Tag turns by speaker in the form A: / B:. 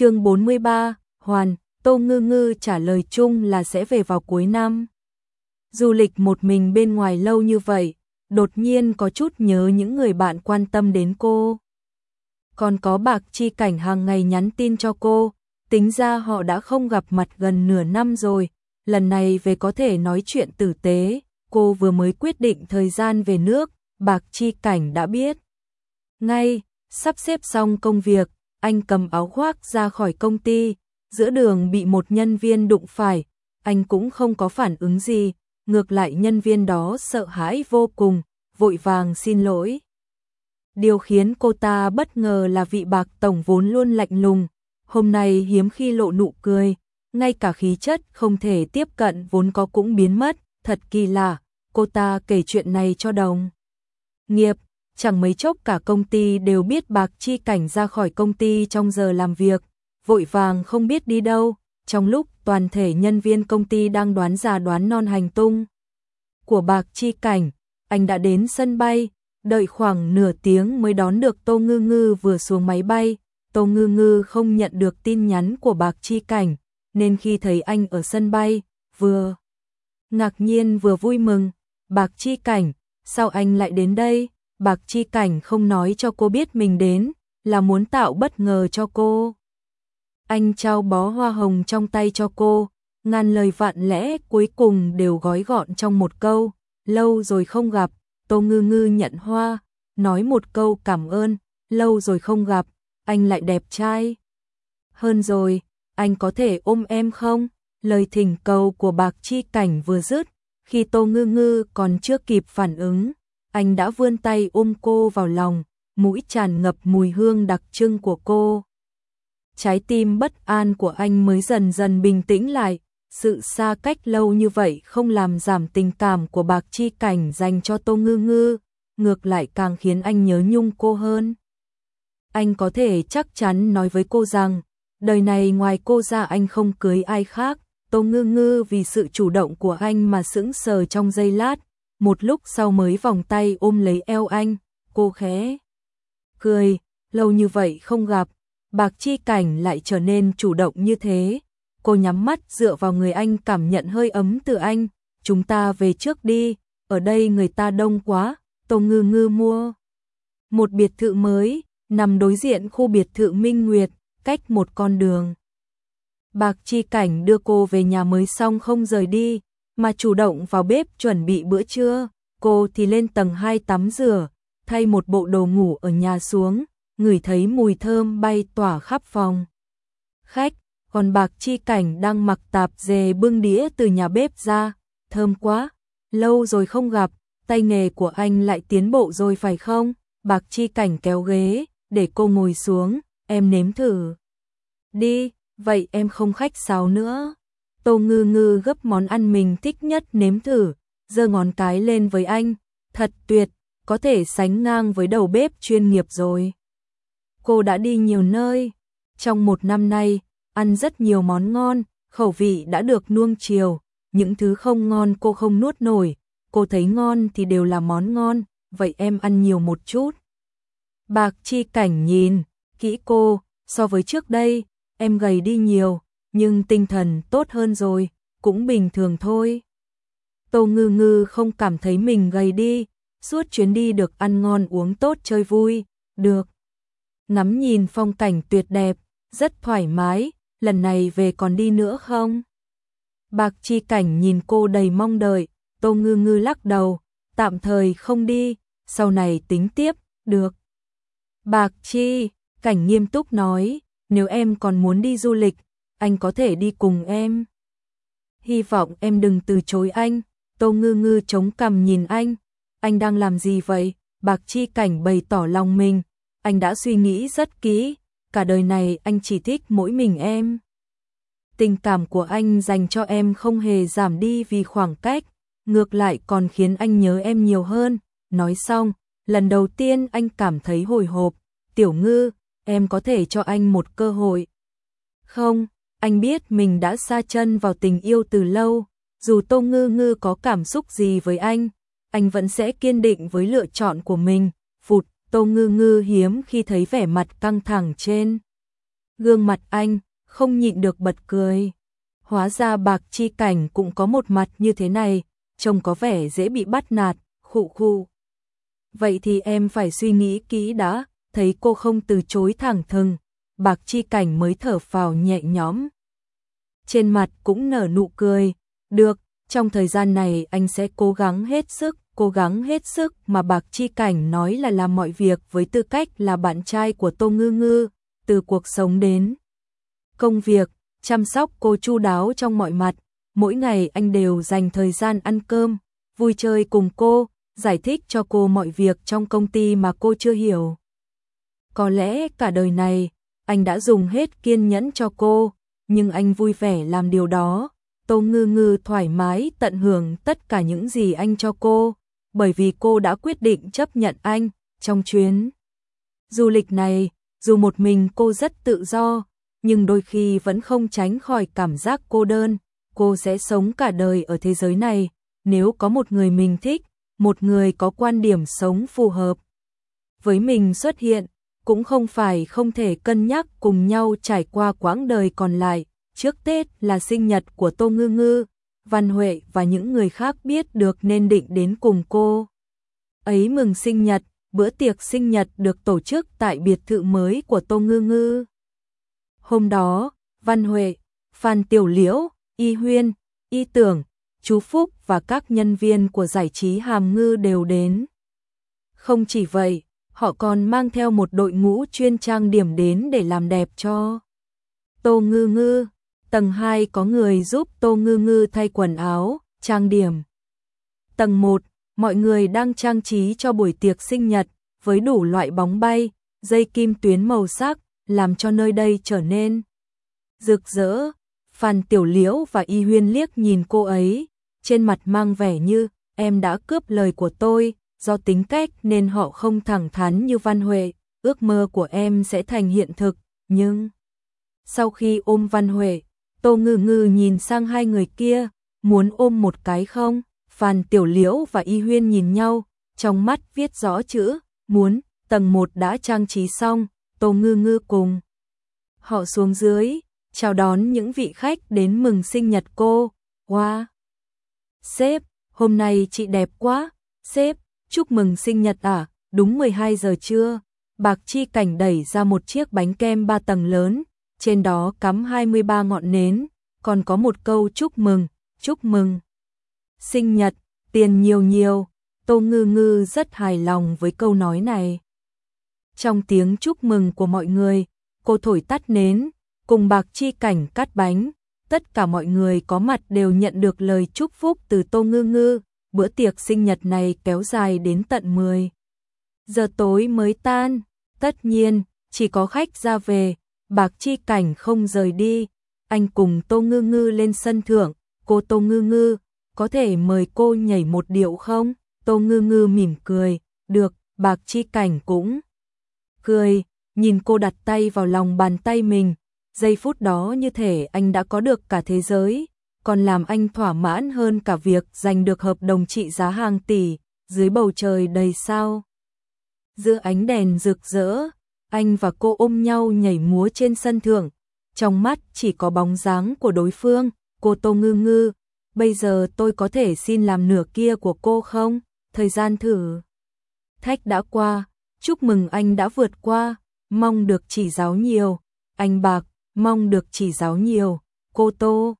A: chương 43, Hoàn, Tô Ngư Ngư trả lời chung là sẽ về vào cuối năm. Du lịch một mình bên ngoài lâu như vậy, đột nhiên có chút nhớ những người bạn quan tâm đến cô. Còn có bạc chi cảnh hàng ngày nhắn tin cho cô, tính ra họ đã không gặp mặt gần nửa năm rồi, lần này về có thể nói chuyện tử tế, cô vừa mới quyết định thời gian về nước, bạc chi cảnh đã biết. Ngay, sắp xếp xong công việc, anh cầm áo khoác ra khỏi công ty, giữa đường bị một nhân viên đụng phải, anh cũng không có phản ứng gì, ngược lại nhân viên đó sợ hãi vô cùng, vội vàng xin lỗi. Điều khiến cô ta bất ngờ là vị bạc tổng vốn luôn lạnh lùng, hôm nay hiếm khi lộ nụ cười, ngay cả khí chất không thể tiếp cận vốn có cũng biến mất, thật kỳ lạ, cô ta kể chuyện này cho đồng. Nghiệp, chẳng mấy chốc cả công ty đều biết bạc chi cảnh ra khỏi công ty trong giờ làm việc, vội vàng không biết đi đâu, trong lúc toàn thể nhân viên công ty đang đoán già đoán non hành tung. Của bạc chi cảnh, anh đã đến sân bay, đợi khoảng nửa tiếng mới đón được Tô Ngư Ngư vừa xuống máy bay, Tô Ngư Ngư không nhận được tin nhắn của bạc chi cảnh, nên khi thấy anh ở sân bay, vừa ngạc nhiên vừa vui mừng, bạc chi cảnh, sao anh lại đến đây? Bạc chi cảnh không nói cho cô biết mình đến, là muốn tạo bất ngờ cho cô. Anh trao bó hoa hồng trong tay cho cô, ngàn lời vạn lẽ cuối cùng đều gói gọn trong một câu, lâu rồi không gặp, Tô Ngư Ngư nhận hoa, nói một câu cảm ơn, lâu rồi không gặp, anh lại đẹp trai. Hơn rồi, anh có thể ôm em không? Lời thỉnh cầu của bạc chi cảnh vừa dứt, khi Tô Ngư Ngư còn chưa kịp phản ứng, anh đã vươn tay ôm cô vào lòng, mũi tràn ngập mùi hương đặc trưng của cô. Trái tim bất an của anh mới dần dần bình tĩnh lại, sự xa cách lâu như vậy không làm giảm tình cảm của bạc chi cảnh dành cho Tô Ngư Ngư, ngược lại càng khiến anh nhớ nhung cô hơn. Anh có thể chắc chắn nói với cô rằng, đời này ngoài cô ra anh không cưới ai khác, Tô Ngư Ngư vì sự chủ động của anh mà sững sờ trong giây lát, một lúc sau mới vòng tay ôm lấy eo anh, cô khẽ cười, lâu như vậy không gặp, Bạc Chi Cảnh lại trở nên chủ động như thế. Cô nhắm mắt dựa vào người anh cảm nhận hơi ấm từ anh, chúng ta về trước đi, ở đây người ta đông quá, Tô Ngư Ngư mua một biệt thự mới, nằm đối diện khu biệt thự Minh Nguyệt, cách một con đường. Bạc Chi Cảnh đưa cô về nhà mới xong không rời đi, mà chủ động vào bếp chuẩn bị bữa trưa, cô thì lên tầng 2 tắm rửa, thay một bộ đồ ngủ ở nhà xuống, ngửi thấy mùi thơm bay tỏa khắp phòng. Khách, còn Bạc Chi Cảnh đang mặc tạp dề bưng đĩa từ nhà bếp ra, thơm quá, lâu rồi không gặp, tay nghề của anh lại tiến bộ rồi phải không? Bạc Chi Cảnh kéo ghế, để cô ngồi xuống, em nếm thử. Đi, vậy em không khách sáo nữa. Tô ngư ngư gấp món ăn mình thích nhất nếm thử, giơ ngón cái lên với anh, thật tuyệt, có thể sánh ngang với đầu bếp chuyên nghiệp rồi. Cô đã đi nhiều nơi, trong một năm nay, ăn rất nhiều món ngon, khẩu vị đã được nuông chiều, những thứ không ngon cô không nuốt nổi, cô thấy ngon thì đều là món ngon, vậy em ăn nhiều một chút. Bạc chi cảnh nhìn, kỹ cô, so với trước đây, em gầy đi nhiều, nhưng tinh thần tốt hơn rồi, cũng bình thường thôi. Tô ngư ngư không cảm thấy mình gầy đi, suốt chuyến đi được ăn ngon uống tốt chơi vui, được. Ngắm nhìn phong cảnh tuyệt đẹp, rất thoải mái, lần này về còn đi nữa không? Bạc chi cảnh nhìn cô đầy mong đợi, tô ngư ngư lắc đầu, tạm thời không đi, sau này tính tiếp, được. Bạc chi, cảnh nghiêm túc nói, nếu em còn muốn đi du lịch, anh có thể đi cùng em. Hy vọng em đừng từ chối anh, tô ngư ngư chống cằm nhìn anh, anh đang làm gì vậy? Bạc chi cảnh bày tỏ lòng mình, anh đã suy nghĩ rất kỹ, cả đời này anh chỉ thích mỗi mình em. Tình cảm của anh dành cho em không hề giảm đi vì khoảng cách, ngược lại còn khiến anh nhớ em nhiều hơn. Nói xong, lần đầu tiên anh cảm thấy hồi hộp, tiểu ngư, em có thể cho anh một cơ hội. Không, anh biết mình đã xa chân vào tình yêu từ lâu, dù Tô Ngư Ngư có cảm xúc gì với anh, anh vẫn sẽ kiên định với lựa chọn của mình. Phụt, Tô Ngư Ngư hiếm khi thấy vẻ mặt căng thẳng trên Gương mặt anh không nhịn được bật cười. Hóa ra bạc chi cảnh cũng có một mặt như thế này, trông có vẻ dễ bị bắt nạt, khụ khụ. Vậy thì em phải suy nghĩ kỹ đã, thấy cô không từ chối thẳng thừng, bạc chi cảnh mới thở phào nhẹ nhõm. Trên mặt cũng nở nụ cười, được, trong thời gian này anh sẽ cố gắng hết sức, cố gắng hết sức mà bạc chi cảnh nói là làm mọi việc với tư cách là bạn trai của Tô Ngư Ngư, từ cuộc sống đến công việc, chăm sóc cô chu đáo trong mọi mặt, mỗi ngày anh đều dành thời gian ăn cơm, vui chơi cùng cô, giải thích cho cô mọi việc trong công ty mà cô chưa hiểu. Có lẽ cả đời này, anh đã dùng hết kiên nhẫn cho cô, nhưng anh vui vẻ làm điều đó. Tô Ngư Ngư thoải mái tận hưởng tất cả những gì anh cho cô, bởi vì cô đã quyết định chấp nhận anh trong chuyến du lịch này, dù một mình cô rất tự do, nhưng đôi khi vẫn không tránh khỏi cảm giác cô đơn, cô sẽ sống cả đời ở thế giới này, nếu có một người mình thích, một người có quan điểm sống phù hợp với mình xuất hiện, cũng không phải không thể cân nhắc cùng nhau trải qua quãng đời còn lại. Trước Tết là sinh nhật của Tô Ngư Ngư, Văn Huệ và những người khác biết được nên định đến cùng cô. Ấy mừng sinh nhật, bữa tiệc sinh nhật được tổ chức tại biệt thự mới của Tô Ngư Ngư. Hôm đó, Văn Huệ, Phan Tiểu Liễu, Y Huyên, Y Tưởng, chú Phúc và các nhân viên của giải trí Hàm Ngư đều đến. Không chỉ vậy, họ còn mang theo một đội ngũ chuyên trang điểm đến để làm đẹp cho Tô Ngư Ngư. Tầng 2 có người giúp Tô Ngư Ngư thay quần áo, trang điểm. Tầng 1, mọi người đang trang trí cho buổi tiệc sinh nhật với đủ loại bóng bay, dây kim tuyến màu sắc, làm cho nơi đây trở nên rực rỡ. Phan Tiểu Liễu và Y Huyên liếc nhìn cô ấy, trên mặt mang vẻ như em đã cướp lời của tôi, do tính cách nên họ không thẳng thắn như Văn Huệ, ước mơ của em sẽ thành hiện thực, nhưng sau khi ôm Văn Huệ, Tô Ngư Ngư nhìn sang hai người kia, muốn ôm một cái không? Phan Tiểu Liễu và Y Huyên nhìn nhau, trong mắt viết rõ chữ, muốn, tầng 1 đã trang trí xong, Tô Ngư Ngư cùng. Họ xuống dưới, chào đón những vị khách đến mừng sinh nhật cô. Wow! Sếp, hôm nay chị đẹp quá. Sếp, chúc mừng sinh nhật à, đúng 12 giờ trưa. Bạc Chi Cảnh đẩy ra một chiếc bánh kem ba tầng lớn, trên đó cắm 23 ngọn nến, còn có một câu chúc mừng, chúc mừng. Sinh nhật, tiền nhiều nhiều, Tô Ngư Ngư rất hài lòng với câu nói này. Trong tiếng chúc mừng của mọi người, cô thổi tắt nến, cùng bạc chi cảnh cắt bánh, tất cả mọi người có mặt đều nhận được lời chúc phúc từ Tô Ngư Ngư, bữa tiệc sinh nhật này kéo dài đến tận 10 giờ tối mới tan, tất nhiên, chỉ có khách ra về, bạc chi cảnh không rời đi, anh cùng Tô Ngư Ngư lên sân thượng, cô Tô Ngư Ngư, có thể mời cô nhảy một điệu không? Tô Ngư Ngư mỉm cười, được, bạc chi cảnh cũng cười, nhìn cô đặt tay vào lòng bàn tay mình, giây phút đó như thể anh đã có được cả thế giới, còn làm anh thỏa mãn hơn cả việc giành được hợp đồng trị giá hàng tỷ, dưới bầu trời đầy sao. Giữa ánh đèn rực rỡ, anh và cô ôm nhau nhảy múa trên sân thượng, trong mắt chỉ có bóng dáng của đối phương, cô Tô Ngư Ngư, bây giờ tôi có thể xin làm nửa kia của cô không? Thời gian thử thách đã qua, chúc mừng anh đã vượt qua, mong được chỉ giáo nhiều, anh Bạc, mong được chỉ giáo nhiều, cô Tô.